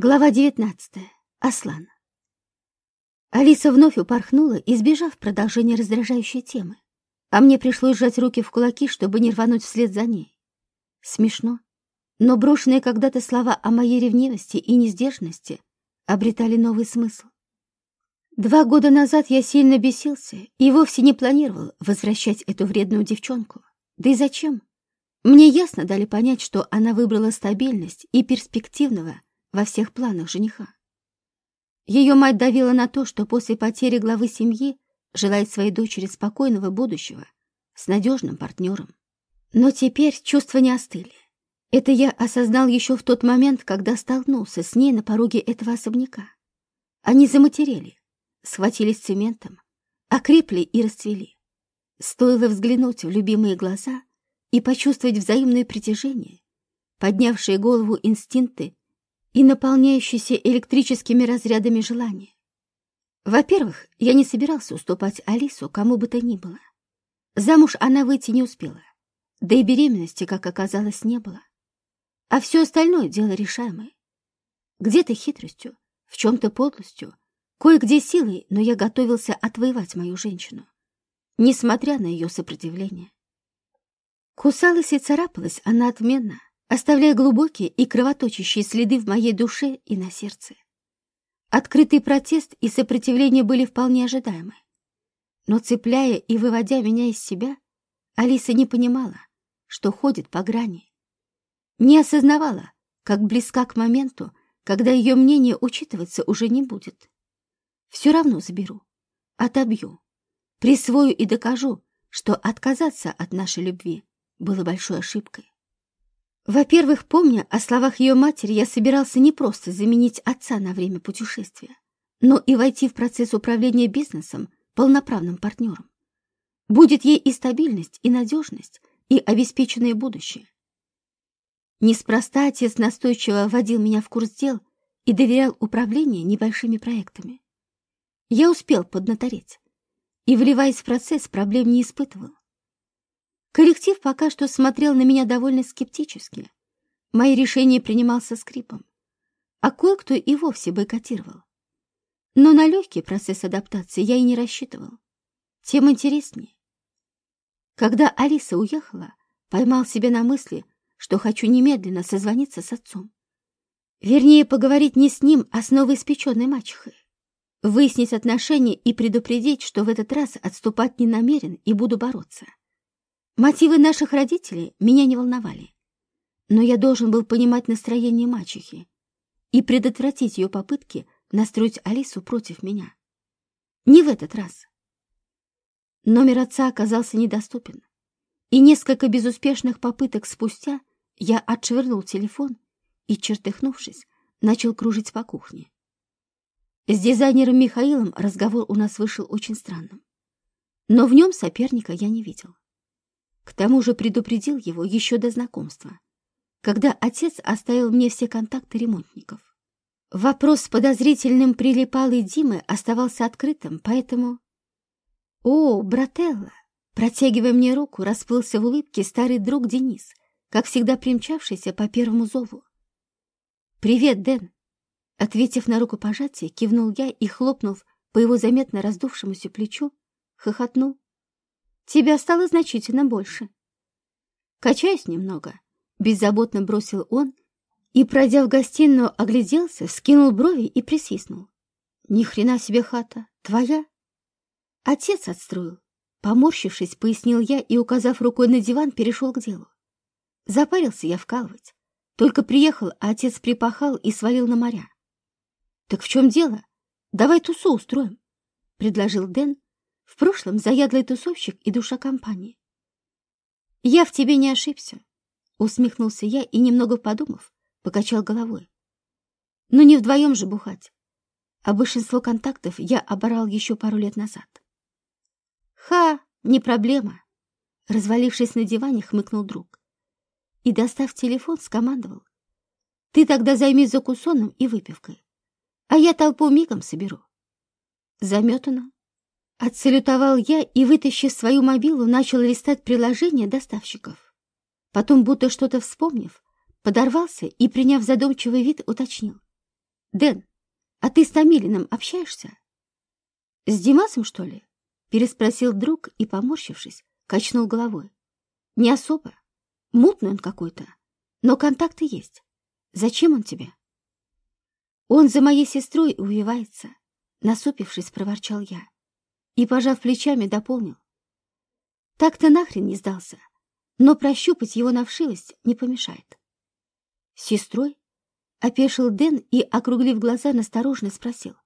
Глава 19. Аслан. Алиса вновь упорхнула, избежав продолжения раздражающей темы. А мне пришлось сжать руки в кулаки, чтобы не рвануть вслед за ней. Смешно, но брошенные когда-то слова о моей ревнивости и несдержанности обретали новый смысл. Два года назад я сильно бесился и вовсе не планировал возвращать эту вредную девчонку. Да и зачем? Мне ясно дали понять, что она выбрала стабильность и перспективного, во всех планах жениха. Ее мать давила на то, что после потери главы семьи желает своей дочери спокойного будущего с надежным партнером. Но теперь чувства не остыли. Это я осознал еще в тот момент, когда столкнулся с ней на пороге этого особняка. Они заматерели, схватились цементом, окрепли и расцвели. Стоило взглянуть в любимые глаза и почувствовать взаимное притяжение, поднявшие голову инстинкты и наполняющийся электрическими разрядами желания. Во-первых, я не собирался уступать Алису кому бы то ни было. Замуж она выйти не успела, да и беременности, как оказалось, не было. А все остальное дело решаемое. Где-то хитростью, в чем-то подлостью, кое-где силой, но я готовился отвоевать мою женщину, несмотря на ее сопротивление. Кусалась и царапалась она отменно, оставляя глубокие и кровоточащие следы в моей душе и на сердце. Открытый протест и сопротивление были вполне ожидаемы. Но цепляя и выводя меня из себя, Алиса не понимала, что ходит по грани. Не осознавала, как близка к моменту, когда ее мнение учитываться уже не будет. Все равно заберу, отобью, присвою и докажу, что отказаться от нашей любви было большой ошибкой. Во-первых, помня о словах ее матери, я собирался не просто заменить отца на время путешествия, но и войти в процесс управления бизнесом полноправным партнером. Будет ей и стабильность, и надежность, и обеспеченное будущее. Неспроста отец настойчиво вводил меня в курс дел и доверял управление небольшими проектами. Я успел поднатореть и, вливаясь в процесс, проблем не испытывал. Коллектив пока что смотрел на меня довольно скептически. Мои решения принимал со скрипом, а кое-кто и вовсе бойкотировал. Но на легкий процесс адаптации я и не рассчитывал. Тем интереснее. Когда Алиса уехала, поймал себя на мысли, что хочу немедленно созвониться с отцом. Вернее, поговорить не с ним, а с новоиспеченной мачехой. Выяснить отношения и предупредить, что в этот раз отступать не намерен и буду бороться. Мотивы наших родителей меня не волновали. Но я должен был понимать настроение мачехи и предотвратить ее попытки настроить Алису против меня. Не в этот раз. Номер отца оказался недоступен, и несколько безуспешных попыток спустя я отшвырнул телефон и, чертыхнувшись, начал кружить по кухне. С дизайнером Михаилом разговор у нас вышел очень странным, но в нем соперника я не видел. К тому же предупредил его еще до знакомства, когда отец оставил мне все контакты ремонтников. Вопрос с подозрительным прилипалой Димы оставался открытым, поэтому... «О, брателла!» Протягивая мне руку, расплылся в улыбке старый друг Денис, как всегда примчавшийся по первому зову. «Привет, Дэн!» Ответив на руку пожатие, кивнул я и, хлопнув по его заметно раздувшемуся плечу, хохотнул. Тебя стало значительно больше. Качаюсь немного, беззаботно бросил он и, пройдя в гостиную, огляделся, скинул брови и присвистнул. Ни хрена себе хата, твоя? Отец отстроил. Поморщившись, пояснил я и, указав рукой на диван, перешел к делу. Запарился я вкалывать. Только приехал, а отец припахал и свалил на моря. «Так в чем дело? Давай тусу устроим», — предложил Дэн, в прошлом заядлый тусовщик и душа компании. «Я в тебе не ошибся», — усмехнулся я и, немного подумав, покачал головой. «Но не вдвоем же бухать, а большинство контактов я оборал еще пару лет назад». «Ха, не проблема», — развалившись на диване, хмыкнул друг. И, достав телефон, скомандовал. «Ты тогда займись закусоном и выпивкой, а я толпу мигом соберу». Заметано. Отсалютовал я и, вытащив свою мобилу, начал листать приложения доставщиков. Потом, будто что-то вспомнив, подорвался и, приняв задумчивый вид, уточнил. Дэн, а ты с Томилиным общаешься? С Димасом, что ли? Переспросил друг и, поморщившись, качнул головой. Не особо. Мутный он какой-то. Но контакты есть. Зачем он тебе? Он за моей сестрой увивается. Насупившись, проворчал я. И, пожав плечами, дополнил. Так-то нахрен не сдался. Но прощупать его на вшивость не помешает. Сестрой? Опешил Дэн и, округлив глаза, насторожно спросил.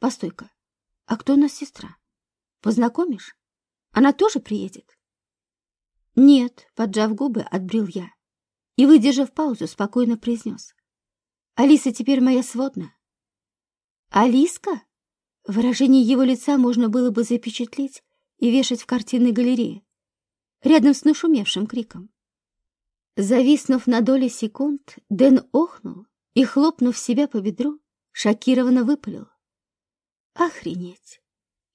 Постой-ка, а кто у нас сестра? Познакомишь? Она тоже приедет? Нет, поджав губы, отбрил я. И, выдержав паузу, спокойно произнес. Алиса теперь моя сводная. Алиска? Выражение его лица можно было бы запечатлеть и вешать в картинной галерее, рядом с нашумевшим криком. Зависнув на доли секунд, Дэн охнул и, хлопнув себя по бедру, шокированно выпалил. «Охренеть!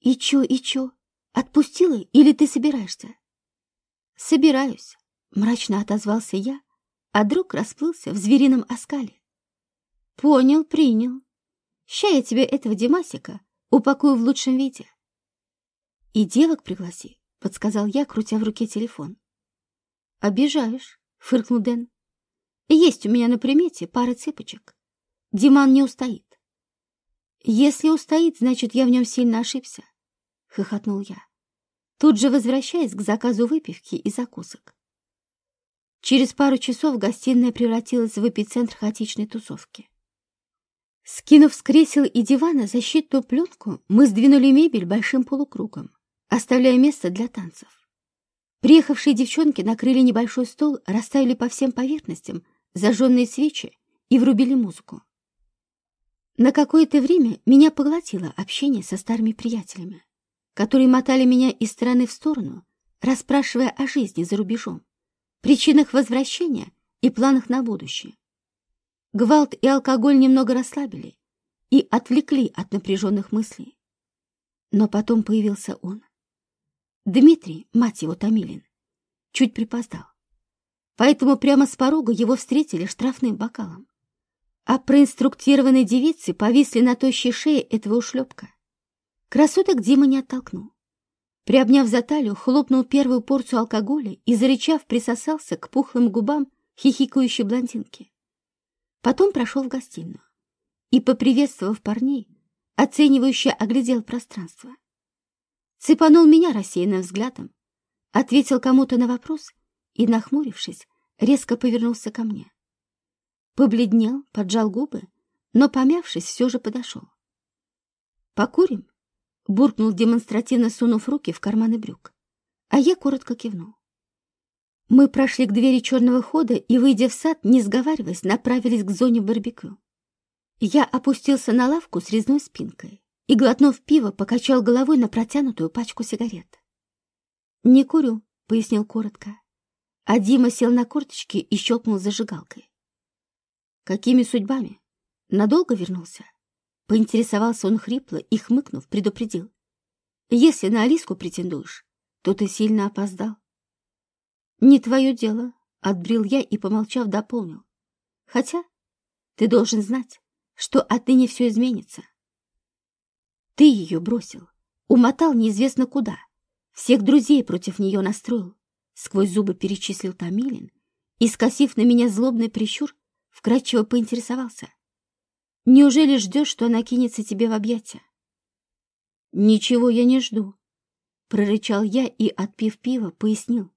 И чё, и чё? Отпустила или ты собираешься?» «Собираюсь», — мрачно отозвался я, а друг расплылся в зверином оскале. «Понял, принял. Ща я тебе этого Димасика упакую в лучшем виде». «И девок пригласи», — подсказал я, крутя в руке телефон. «Обижаешь», — фыркнул Дэн. Есть у меня на примете пара цепочек. Диман не устоит. Если устоит, значит, я в нем сильно ошибся, — хохотнул я, тут же возвращаясь к заказу выпивки и закусок. Через пару часов гостиная превратилась в эпицентр хаотичной тусовки. Скинув с кресел и дивана защитную пленку, мы сдвинули мебель большим полукругом, оставляя место для танцев. Приехавшие девчонки накрыли небольшой стол, расставили по всем поверхностям зажженные свечи и врубили музыку. На какое-то время меня поглотило общение со старыми приятелями, которые мотали меня из стороны в сторону, расспрашивая о жизни за рубежом, причинах возвращения и планах на будущее. Гвалт и алкоголь немного расслабили и отвлекли от напряженных мыслей. Но потом появился он. Дмитрий, мать его Томилин, чуть припоздал поэтому прямо с порога его встретили штрафным бокалом. А проинструктированные девицы повисли на тощей шее этого ушлепка. Красоток Дима не оттолкнул. Приобняв за талию, хлопнул первую порцию алкоголя и, зарычав, присосался к пухлым губам хихикающей блондинки. Потом прошел в гостиную и, поприветствовав парней, оценивающе оглядел пространство. Цепанул меня рассеянным взглядом, ответил кому-то на вопрос и, нахмурившись, резко повернулся ко мне. Побледнел, поджал губы, но, помявшись, все же подошел. «Покурим?» — буркнул демонстративно, сунув руки в карманы брюк. А я коротко кивнул. Мы прошли к двери черного хода и, выйдя в сад, не сговариваясь, направились к зоне барбекю. Я опустился на лавку с резной спинкой и, глотнув пиво, покачал головой на протянутую пачку сигарет. «Не курю», — пояснил коротко а Дима сел на корточки и щелкнул зажигалкой. «Какими судьбами? Надолго вернулся?» Поинтересовался он хрипло и, хмыкнув, предупредил. «Если на Алиску претендуешь, то ты сильно опоздал». «Не твое дело», — отбрил я и, помолчав, дополнил. «Хотя ты должен знать, что отныне все изменится. Ты ее бросил, умотал неизвестно куда, всех друзей против нее настроил, Сквозь зубы перечислил Томилин и, скосив на меня злобный прищур, вкратчиво поинтересовался. «Неужели ждешь, что она кинется тебе в объятия?» «Ничего я не жду», — прорычал я и, отпив пива, пояснил.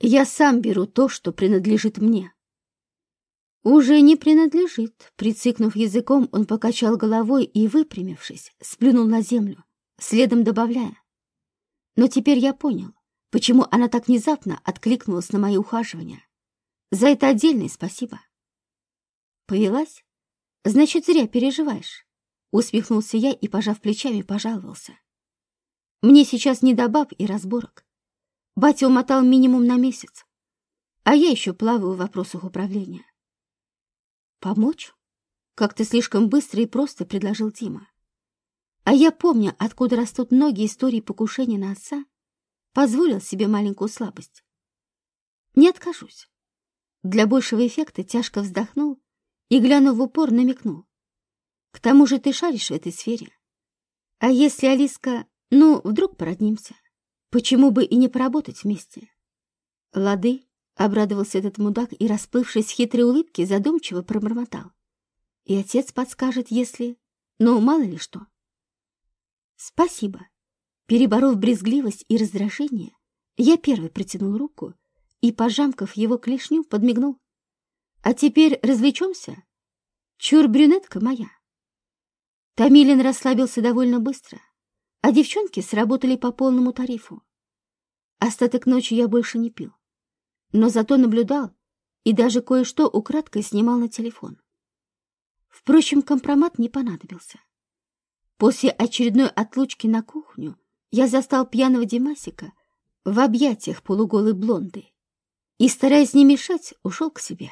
«Я сам беру то, что принадлежит мне». «Уже не принадлежит», — прицикнув языком, он покачал головой и, выпрямившись, сплюнул на землю, следом добавляя. «Но теперь я понял, почему она так внезапно откликнулась на мои ухаживания. За это отдельное спасибо. Повелась? Значит, зря переживаешь. Усмехнулся я и, пожав плечами, пожаловался. Мне сейчас не до баб и разборок. Батя умотал минимум на месяц, а я еще плаваю в вопросах управления. Помочь? Как-то слишком быстро и просто предложил Дима. А я помню, откуда растут многие истории покушения на отца, позволил себе маленькую слабость. Не откажусь. Для большего эффекта тяжко вздохнул и, глянув в упор, намекнул. К тому же ты шаришь в этой сфере. А если Алиска, ну, вдруг породнимся, почему бы и не поработать вместе? Лады, обрадовался этот мудак и, расплывшись в хитрой улыбке, задумчиво пробормотал. И отец подскажет, если... Ну, мало ли что. Спасибо. Переборов брезгливость и раздражение, я первый протянул руку и, пожамкав его клешню, подмигнул. А теперь развлечемся? Чур брюнетка моя. Томилин расслабился довольно быстро, а девчонки сработали по полному тарифу. Остаток ночи я больше не пил, но зато наблюдал и даже кое-что украдкой снимал на телефон. Впрочем, компромат не понадобился. После очередной отлучки на кухню я застал пьяного Димасика в объятиях полуголой блонды и, стараясь не мешать, ушел к себе.